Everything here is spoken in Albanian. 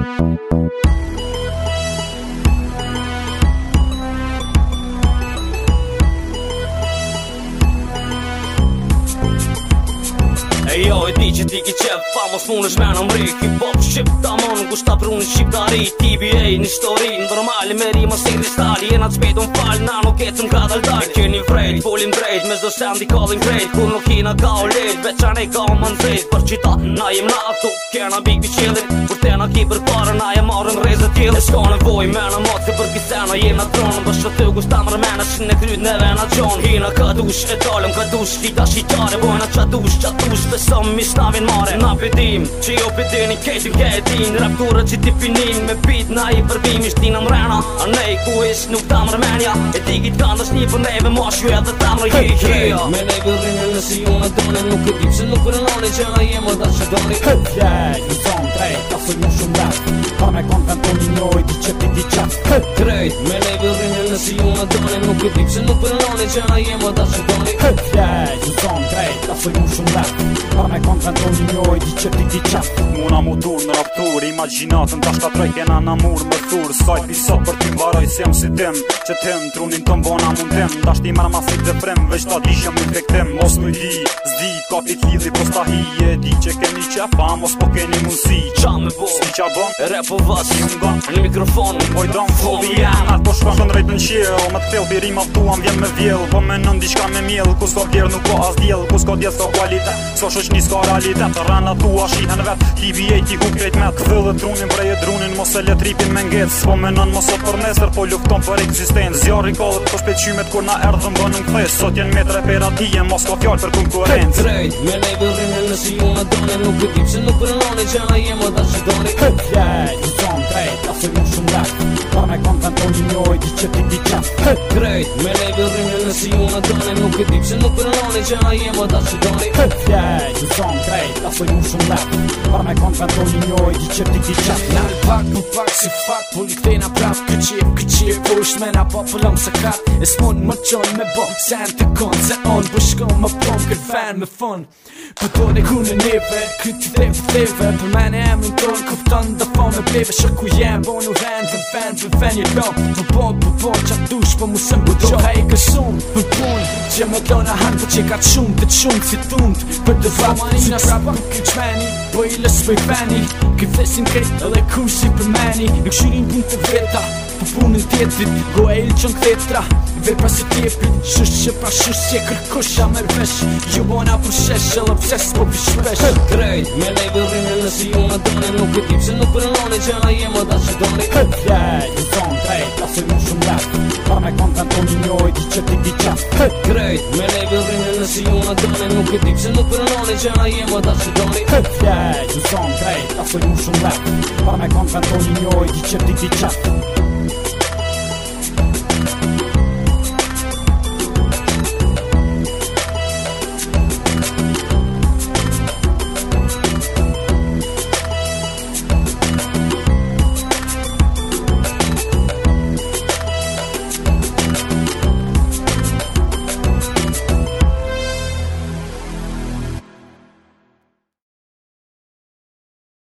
Thank you. që ti ki qep Fa mos mund është me në mri Ki pop shqip amon Kus të apru shqip ari TBA një shtori Në normali me rima si kristali Jena të shpetu në fal Na nuk kecën ka të ldaj Në keni vrejt Folim drejt Me zdo sendi ka krejt në Kur kina ka o lejt Be qa ne ka mëndrejt Për qita na jem na ato Kena big bichillin Kur te na ki për parë Na jem arën kill E shko nevoj me në motë të përgjisena Jem në tronë Bë shëtë të gusht amër mena Që në kryt në vena qonë Hi në këdush e talëm këdush Kita shqitare Boj në qadush qatush Besëm mi shnavin mare Na pëtim Që jo pëtini keshim këtin Rap kura që ti finim Me pit na i përbim Ishti në mrena A nej ku ish nuk ta amër menja E digit kanë është një për neve Ma shu edhe ta amër hi hi Me ne gërinë në si unë të tonë Nuk këtip se nuk Pa me konë të në të një nojë Ti që ti di qatë Hë, krejt Me ne vëllin në si unë në Nuk e tipë që nuk përnoni që na jemë Ata që të një ju të në të një Ta së ju shumë dhe Pa me konë të në të një nojë Ti që ti di qatë Muna mu dur në raptur Imaginatën të shta trejt trejke në namur më tur Saj pisot për shpejt se jam si tem Që tem, trunin të mbona mund tem Ta shti mërë ma fit dhe frem Vesh ta di shëm i të këtem Mos më di, zdi, ka fit lidi Po s'ta hi e di që keni që fa Mos po keni mund si Qa me bo, si qa bon re po vati më ga Në mikrofon, po në poj dron Fodi e në ato shko Shën në qjell Me të fel, birim a vjen me vjell Po me nëndi shka me mjell Kus ko kjer nuk po as djell Kus ko djell so kualitet So shës një s'ka realitet Rana tu a shi hen vet TV ti ku krejt me të këthë drunin Prej e drunin mos e le me ngec Po me nën mos e për nesër po lukton për eksistenc Zjarri jo kallët po shpeqymet kur na erdhëm bë po në Sot jenë me tre per atije, mos ka fjallë për konkurrencë drejt, me lejbë rrinë nësi po mu adone Nuk vëtim se nuk prënone që a jemë atë që drejt A se mund shumë lak Pa me kon të antoni një ojt i që ti di qa drejt Me lejve rrinë në si unë të dëne Nuk e dip se nuk përloni që a jemë të që doni Hët drejt Në son drejt A se mund shumë lak Pa me kon të antoni një ojt i që ti di qa Nare pak në pak si fat Po një këtej na prap Këqip, këqip Po është me na po pëllom se krat E s'mon më qon me bo Se në të kon Se on bëshko po më pon fan me fun Për do në kune neve, këtë të dem pëtheve Për me në në tonë, këpëtën dhe po me pleve Shë ku jem, bo në ven, dhe ven, dhe ven një lo Për po, për po, që atë dush, për mu sëmë për qo Për do ka i kësum, për punë Që më të lona hanë, për që ka të shumë, të shumë, si thund Për të vratë, si prapa, këtë qmeni Për i lësë për i veni Këtë për meni Në bunë të vreta, Po funin tjetë vit Go e ilë qënë këtë tra Vej pa si Shush që pra shush që kërkusha me vesh Ju bona për shesh E lëpses po për shpesh Hët krejt Me lej për rinë në ju në dërë Nuk e tjep se nuk për që a jem o da që dërë Hët Ta se shumë Pa me konta të po njoj Ti që ti di qas Hët krejt Me lej rinë në si ju në dërë Nuk e tjep se nuk për që a jem o da që dërë Hët Në zonë trej Ta se shumë Pa me po njoj Ti që ti qas